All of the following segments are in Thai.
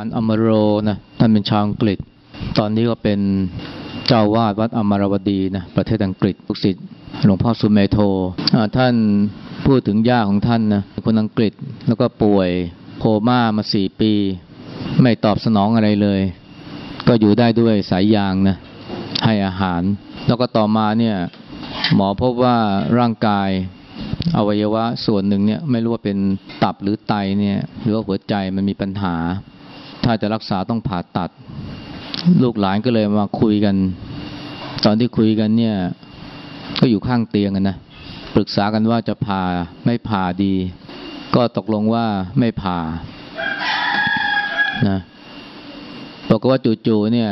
อาจารย์อมโรนะท่านเป็นชาวอังกฤษ ตอนนี้ก็เป็นเจ้าวาดวัดอมรวดีนะประเทศอังกฤษลูกศิษย์หลวงพ่อสุเมโทอ่าท่านพูดถึงย่าของท่านนะเป็นคนอังกฤษแล้วก็ป่วยโคม่ามาสี่ปี ไม่ตอบสนองอะไรเลย ก็อยู่ได้ด้วยสายยางนะให้อาหาร แล้วก็ต่อมาเนี่ยหมอพบว่าร่างกายอวัยวะส่วนหนึ่งเนี่ยไม่รู้ว่าเป็นตับหรือไตเนี่ยหรือว่าหัวใจมันมีปัญหา ถ้าจะรักษาต้องผ่าตัด ลูกหลานก็เลยมาคุยกัน ตอนที่คุยกันเนี่ย ก็อยู่ข้างเตียงกันนะปรึกษากันว่าจะผ่าไม่ผ่าดี ก็ตกลงว่าไม่ผ่านะบอกว่าจู่ๆเนี่ย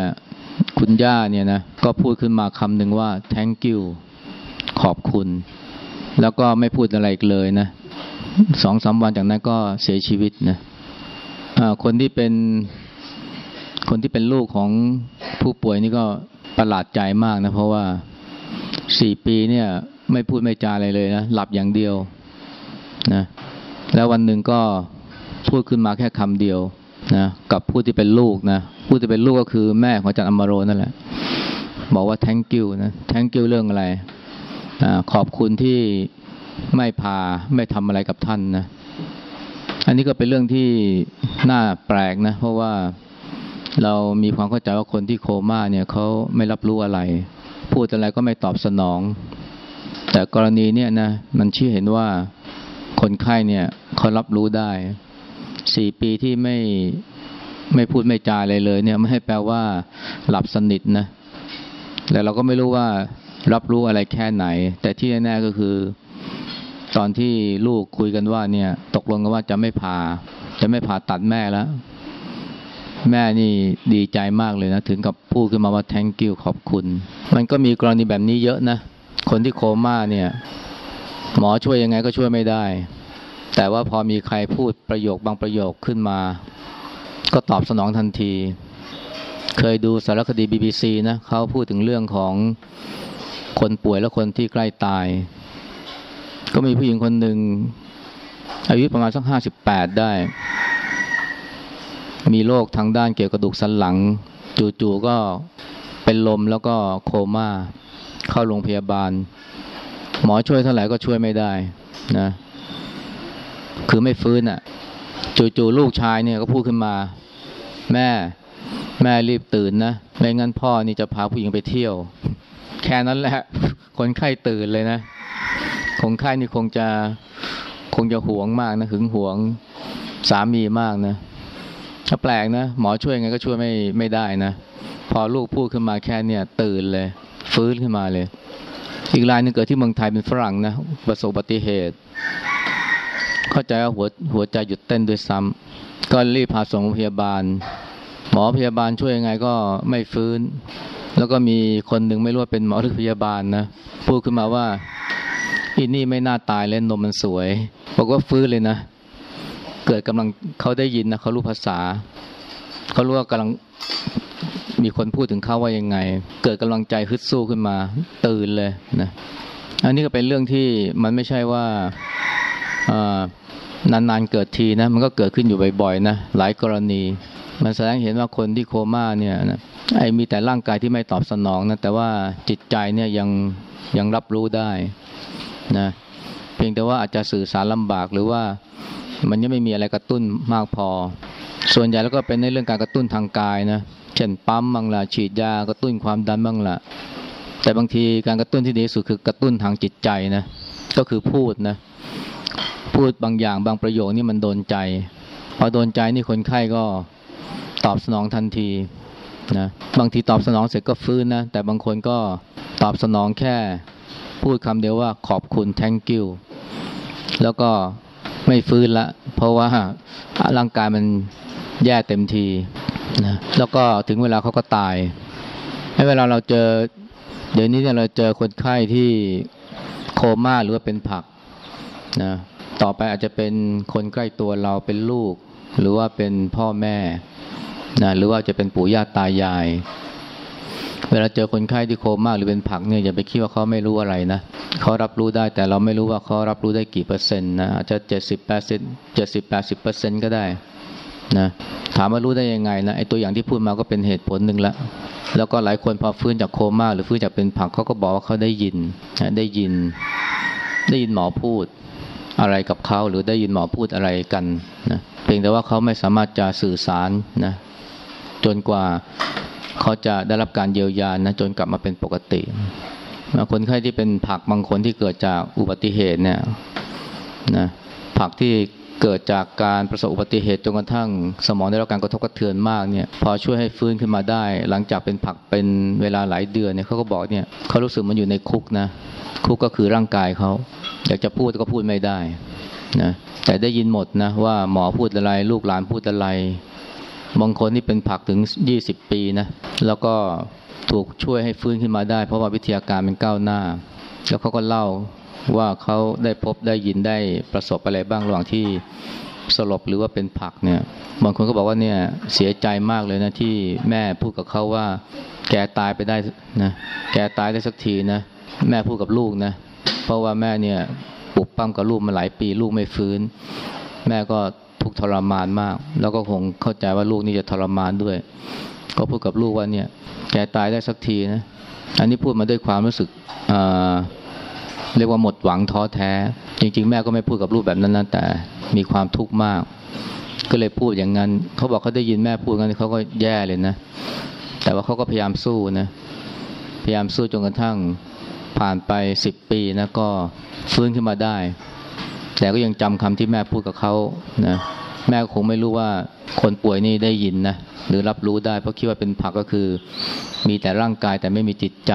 คุณย่าเนี่ยนะก็พูดขึ้นมาคำหนึ่งว่า thank you ขอบคุณ แล้วก็ไม่พูดอะไรอีกเลยนะสองสามวันจากนั้นก็เสียชีวิตนะ คนที่เป็นคนที่เป็นลูกของผู้ป่วยนี่ก็ประหลาดใจมากนะเพราะว่าสี่ปีเนี่ย ไม่พูดไม่จาอะไรเลยนะหลับอย่างเดียวนะแล้ววันหนึ่งก็พูดขึ้นมาแค่คำเดียวนะกับผู้ที่เป็นลูกนะผู้ที่เป็นลูกก็คือแม่ของอาจารย์อมโรนั่นแหละ บอกว่า thank you นะ thank you เรื่องอะไรอขอบคุณที่ไม่พาไม่ทำอะไรกับท่านนะ อันนี้ก็เป็นเรื่องที่น่าแปลกนะ เพราะว่าเรามีความเข้าใจว่าคนที่โคม่าเนี่ยเขาไม่รับรู้อะไร พูดอะไรก็ไม่ตอบสนอง แต่กรณีเนี่ยนะมันชี้เห็นว่าคนไข้เนี่ยเขารับรู้ได้สี่ปีที่ไม่ไม่พูดไม่จาอะไรเลย เนี่ยไม่ให้แปลว่า หลับสนิทนะแต่เราก็ไม่รู้ว่ารับรู้อะไรแค่ไหน แต่ที่แน่ๆก็คือ ตอนที่ลูกคุยกันว่าเนี่ย ตกลงกันว่าจะไม่ผ่า จะไม่ผ่าตัดแม่แล้ว แม่นี่ดีใจมากเลยนะ ถึงกับพูดขึ้นมาว่า thank you ขอบคุณ มันก็มีกรณีแบบนี้เยอะนะ คนที่โคม่าเนี่ย หมอช่วยยังไงก็ช่วยไม่ได้ แต่ว่าพอมีใครพูดประโยคบางประโยคขึ้นมา ก็ตอบสนองทันที เคยดูสารคดี BBC นะเขาพูดถึงเรื่องของคนป่วยและคนที่ใกล้ตาย ก็มีผู้หญิงคนหนึ่งอายุประมาณสักห้าสิบแปดได้ มีโรคทางด้านเกี่ยวกับกระดูกสันหลัง จู่ๆก็เป็นลมแล้วก็โคม่าเข้าโรงพยาบาล หมอช่วยเท่าไหร่ก็ช่วยไม่ได้นะคือไม่ฟื้นอะ จู่ๆลูกชายเนี่ยก็พูดขึ้นมา แม่แม่รีบตื่นนะไม่งั้นพ่อนี่จะพาผู้หญิงไปเที่ยว แค่นั้นแหละ คนไข้ตื่นเลยนะ คนไข้นี่คงจะคงจะหวงมากนะหึงหวงสามีมากนะถ้าแปลกนะ หมอช่วยไงก็ช่วยไม่ไม่ได้นะพอลูกพูดขึ้นมาแค่เนี่ย ตื่นเลย ฟื้นขึ้นมาเลย อีกรายหนึงเกิดที่เมืองไทยเป็นฝรั่งนะประสบอุบัติเหตุ เข้าใจว่าหัวหัวใจหยุดเต้นด้วยซ้ำก็รีบพาส่งโรงพยาบาล หมอพยาบาลช่วยยังไงก็ไม่ฟื้น แล้วก็มีคนหนึ่งไม่รู้ว่าเป็นหมอหรือพยาบาลนะพูดขึ้นมาว่า อีนี่ไม่น่าตายเล่นนมมันสวย บอกว่าฟื้นเลยนะ เกิดกำลังเขาได้ยินนะเขารู้ภาษา เขารู้ว่ากำลังมีคนพูดถึงเขาว่ายังไง เกิดกำลังใจฮึดสู้ขึ้นมา ตื่นเลยนะอันนี้ก็เป็นเรื่องที่มันไม่ใช่ว่านานๆเกิดทีนะ มันก็เกิดขึ้นอยู่บ่อยๆนะหลายกรณี มันแสดงเห็นว่าคนที่โคม่าเนี่ยนะไอ้มีแต่ร่างกายที่ไม่ตอบสนองนะแต่ว่าจิตใจเนี่ยยังยังรับรู้ได้ นะเพียงแต่ว่าอาจจะสื่อสารลำบากหรือว่ามันยังไม่มีอะไรกระตุ้นมากพอ ส่วนใหญ่แล้วก็เป็นในเรื่องการกระตุ้นทางกายนะเช่นปั๊มบ้างละฉีดยากระตุ้นความดันบ้างละแต่บางทีการกระตุ้นที่ดีที่สุดคือกระตุ้นทางจิตใจนะก็คือพูดนะพูดบางอย่างบางประโยคนี่มันโดนใจพอโดนใจนี่คนไข้ก็ตอบสนองทันทีนะบางทีตอบสนองเสร็จก็ฟื้นนะแต่บางคนก็ตอบสนองแค่ พูดคำเดียวว่าขอบคุณ thank you แล้วก็ไม่ฟื้นละ เพราะว่าร่างกายมันแย่เต็มทีนะแล้วก็ถึงเวลาเขาก็ตายให้เวลาเราเจอ เดี๋ยวนี้เนี่ยเราเจอคนไข้ที่โคม่าหรือว่าเป็นผักนะต่อไปอาจจะเป็นคนใกล้ตัวเราเป็นลูก หรือว่าเป็นพ่อแม่นะหรือว่าจะเป็นปู่ย่าตายาย เวลาเจอคนไข้ที่โคม่าหรือเป็นผักเนี่ยอย่าไปคิดว่าเขาไม่รู้อะไรนะเขารับรู้ได้แต่เราไม่รู้ว่าเขารับรู้ได้กี่เปอร์เซ็นต์นะอาจจะเจ็ดสิบแปดสิบเจ็ดสิบแปดสิบเปอร์เซ็นต์ก็ได้นะถามว่ารู้ได้ยังไงนะไอ้ตัวอย่างที่พูดมาก็เป็นเหตุผลหนึ่งละแล้วก็หลายคนพอฟื้นจากโคม่าหรือฟื้นจากเป็นผักเขาก็บอกว่าเขาได้ยินนะได้ยิน ได้ยินหมอพูดอะไรกับเขาหรือได้ยินหมอพูดอะไรกันนะเพียงแต่ว่าเขาไม่สามารถจะสื่อสารนะจนกว่า เขาจะได้รับการเยียวยานะจนกลับมาเป็นปกติคนไข้ที่เป็นผักบางคนที่เกิดจากอุบัติเหตุเนี่ยนะผักที่เกิดจากการประสบอุบัติเหตุจนกระทั่งสมองได้รับการกระทบกระเทือนมากเนี่ยพอช่วยให้ฟื้นขึ้นมาได้ หลังจากเป็นผักเป็นเวลาหลายเดือนเนี่ยเขาก็บอกเนี่ยเขารู้สึกมันอยู่ในคุกนะคุกก็คือร่างกายเขาอยากจะพูดก็พูดไม่ได้นะแต่ได้ยินหมดนะว่าหมอพูดอะไร ลูกหลานพูดอะไร บางคนนี่เป็นผักถึงยี่สิบปีนะ แล้วก็ถูกช่วยให้ฟื้นขึ้นมาได้ เพราะว่าวิทยาการมันก้าวหน้า แล้วเขาก็เล่าว่าเขาได้พบได้ยินได้ประสบอะไรบ้างระหว่างที่สลบหรือว่าเป็นผักเนี่ยบางคนก็บอกว่าเนี่ยเสียใจมากเลยนะที่แม่พูดกับเขาว่า แกตายไปได้นะแกตายได้สักทีนะแม่พูดกับลูกนะ เพราะว่าแม่เนี่ยปลุกปั้มกับลูกมาหลายปีลูกไม่ฟื้น แม่ก็ ทุกทรมานมาก แล้วก็คงเข้าใจว่าลูกนี่จะทรมานด้วย ก็พูดกับลูกว่าเนี่ยแกตายได้สักทีนะ อันนี้พูดมาด้วยความรู้สึกเรียกว่าหมดหวังท้อแท้ จริง ๆ แม่ก็ไม่พูดกับลูกแบบนั้นนะแต่มีความทุกข์มาก ก็เลยพูดอย่างนั้น เขาบอกเขาได้ยินแม่พูดงั้นเขาก็แย่เลยนะ แต่ว่าเขาก็พยายามสู้นะ พยายามสู้จนกระทั่งผ่านไปสิบปีนะก็ฟื้นขึ้นมาได้ แต่ก็ยังจำคำที่แม่พูดกับเขานะแม่คงไม่รู้ว่าคนป่วยนี่ได้ยินนะหรือรับรู้ได้เพราะคิดว่าเป็นผักก็คือ มีแต่ร่างกายแต่ไม่มีจิตใจ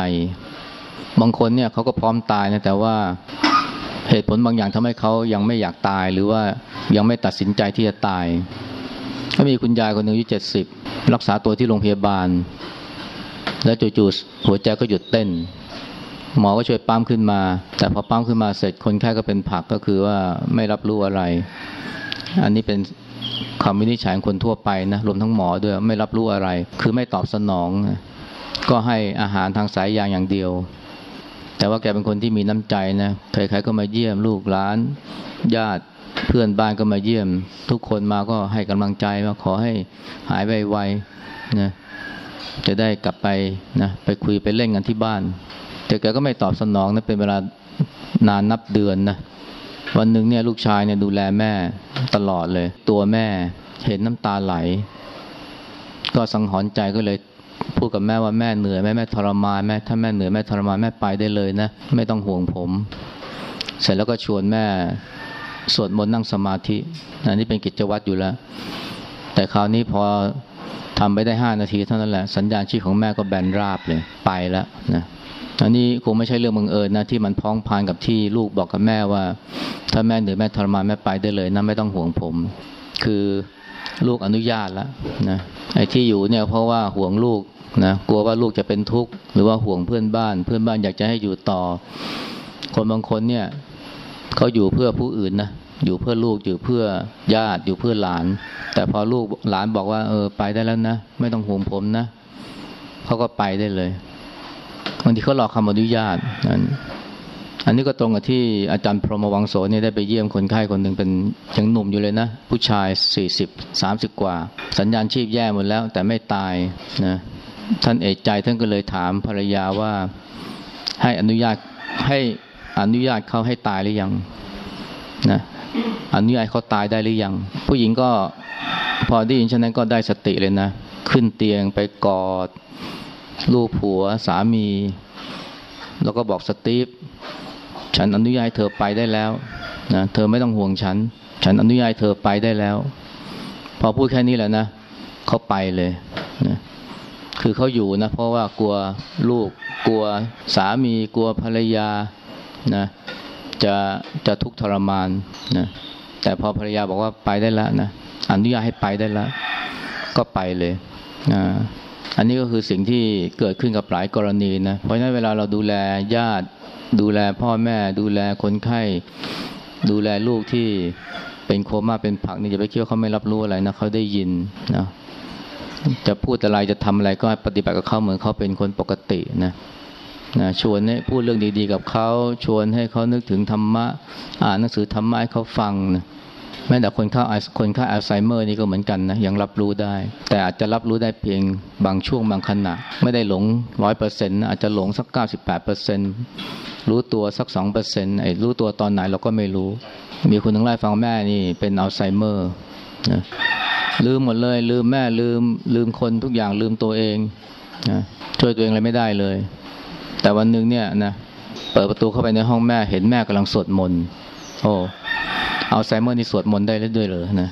บางคนเนี่ยเขาก็พร้อมตายนะแต่ว่าเหตุผลบางอย่างทำให้เขายังไม่อยากตายหรือว่ายังไม่ตัดสินใจที่จะตายก็มีคุณยายคนหนึ่งอายุเจ็ดสิบรักษาตัวที่โรงพยาบาล แล้วจู่ๆหัวใจก็หยุดเต้น หมอก็ช่วยปั๊มขึ้นมา แต่พอปั๊มขึ้นมาเสร็จคนไข้ก็เป็นผักก็คือว่าไม่รับรู้อะไร อันนี้เป็นคำวินิจฉัยของคนทั่วไปนะรวมทั้งหมอด้วยไม่รับรู้อะไร คือไม่ตอบสนอง ก็ให้อาหารทางสายยางอย่างเดียว แต่ว่าแกเป็นคนที่มีน้ำใจนะใครๆก็มาเยี่ยมลูกหลาน ญาติเพื่อนบ้านก็มาเยี่ยม ทุกคนมาก็ให้กำลังใจว่าขอให้หายไวๆนะจะได้กลับไปนะไปคุยไปเล่นกันที่บ้าน แต่แกก็ไม่ตอบสนองนะเป็นเวลานานนับเดือนนะวันหนึ่งเนี่ยลูกชายเนี่ยดูแลแม่ตลอดเลย ตัวแม่เห็นน้ำตาไหล ก็สังหรณ์ใจก็เลยพูดกับแม่ว่าแม่เหนื่อยแม่แม่ทรมานแม่ถ้าแม่เหนื่อยแม่ทรมานแม่ไปได้เลยนะไม่ต้องห่วงผม เสร็จแล้วก็ชวนแม่สวดมนต์นั่งสมาธิอันนี้เป็นกิจวัตรอยู่แล้ว แต่คราวนี้พอ ทำไปได้ห้านาทีเท่านั้นแหละสัญญาณชีพของแม่ก็แบนราบเลยไปแล้วนะอันนี้คงไม่ใช่เรื่องบังเอิญนะที่มันพ้องพานกับที่ลูกบอกกับแม่ว่า ถ้าแม่เหนื่อยแม่ทรมานแม่ไปได้เลยนะไม่ต้องห่วงผม คือลูกอนุญาตแล้วนะไอ้ที่อยู่เนี่ยเพราะว่าห่วงลูกนะกลัวว่าลูกจะเป็นทุกข์หรือว่าห่วงเพื่อนบ้าน เพื่อนบ้านอยากจะให้อยู่ต่อ คนบางคนเนี่ยเขาอยู่เพื่อผู้อื่นนะ อยู่เพื่อลูกอยู่เพื่อญาติอยู่เพื่อหลาน แต่พอลูกหลานบอกว่าเออไปได้แล้วนะ ไม่ต้องห่วงผมนะเขาก็ไปได้เลยบางทีเขารอคำอนุญาตนั้นอันนี้ก็ตรงกับที่อาจารย์พรหมวังโสเนี่ยได้ไปเยี่ยมคนไข้คนหนึ่งเป็นยังหนุ่มอยู่เลยนะ ผู้ชายสี่สิบสามสิบกว่า สัญญาณชีพแย่หมดแล้ว แต่ไม่ตายนะท่านเอกใจท่านก็เลยถามภรรยาว่า ให้อนุญาตให้อนุญาตเขาให้ตายหรือยังนะ อนุญาตเขาตายได้หรือยัง ผู้หญิงก็พอได้ยินฉะนั้นก็ได้สติเลยนะ ขึ้นเตียงไปกอดลูกผัวสามี แล้วก็บอกสตีฟฉันอนุญาตเธอไปได้แล้วนะเธอไม่ต้องห่วงฉัน ฉันอนุญาตเธอไปได้แล้ว พอพูดแค่นี้แหละนะเขาไปเลยนะคือเขาอยู่นะเพราะว่ากลัวลูกกลัวสามีกลัวภรรยานะจะจะทุกข์ทรมานนะ แต่พอภรรยาบอกว่าไปได้แล้วนะอนุญาตให้ไปได้แล้ว ก็ไปเลยอันนี้ก็คือสิ่งที่เกิดขึ้นกับหลายกรณีนะเพราะฉะนั้นเวลาเราดูแลญาติ ดูแลพ่อแม่ ดูแลคนไข้ ดูแลลูกที่เป็นโคม่าเป็นผักนี่จะไปคิดว่าเขาไม่รับรู้อะไรนะเขาได้ยินนะจะพูดอะไรจะทำอะไรก็ปฏิบัติกับเขาเหมือนเขาเป็นคนปกตินะ นะชวนให้พูดเรื่องดีๆกับเขา ชวนให้เขานึกถึงธรรมะ อ่านหนังสือธรรมะให้เขาฟังนะแม้แต่คนข้าคนข้าอัลไซเมอร์นี่ก็เหมือนกันนะยังรับรู้ได้ แต่อาจจะรับรู้ได้เพียงบางช่วงบางขณะ ไม่ได้หลงร้อยเปอร์เซ็นต์อาจจะหลงสักเก้าสิบแปดเปอร์เซ็นต์รู้ตัวสักสองเปอร์เซ็นต์ไอ้รู้ตัวตอนไหนเราก็ไม่รู้ มีคนเล่าให้ฟังแม่นี่เป็นอัลไซเมอร์นะลืมหมดเลย ลืมแม่ลืมลืมคนทุกอย่างลืมตัวเองนะช่วยตัวเองอะไรไม่ได้เลย แต่วันหนึ่งเนี่ยนะเปิดประตูเข้าไปในห้องแม่เห็นแม่กำลังสวดมนต์โอ้อัลไซเมอร์นี่สวดมนต์ได้ด้วยเหรอนะ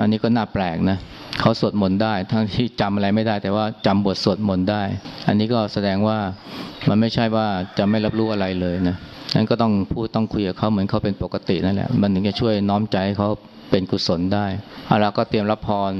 อันนี้ก็น่าแปลกนะเขาสวดมนต์ได้ ทั้งที่จำอะไรไม่ได้ แต่ว่าจำบทสวดมนต์ได้ อันนี้ก็แสดงว่ามันไม่ใช่ว่าจะไม่รับรู้อะไรเลยนะนั้นก็ต้องพูดต้องคุยกับเขาเหมือนเขาเป็นปกตินั่นแหละมันถึงจะช่วยน้อมใจเขาเป็นกุศลได้เอาละก็เตรียมรับพร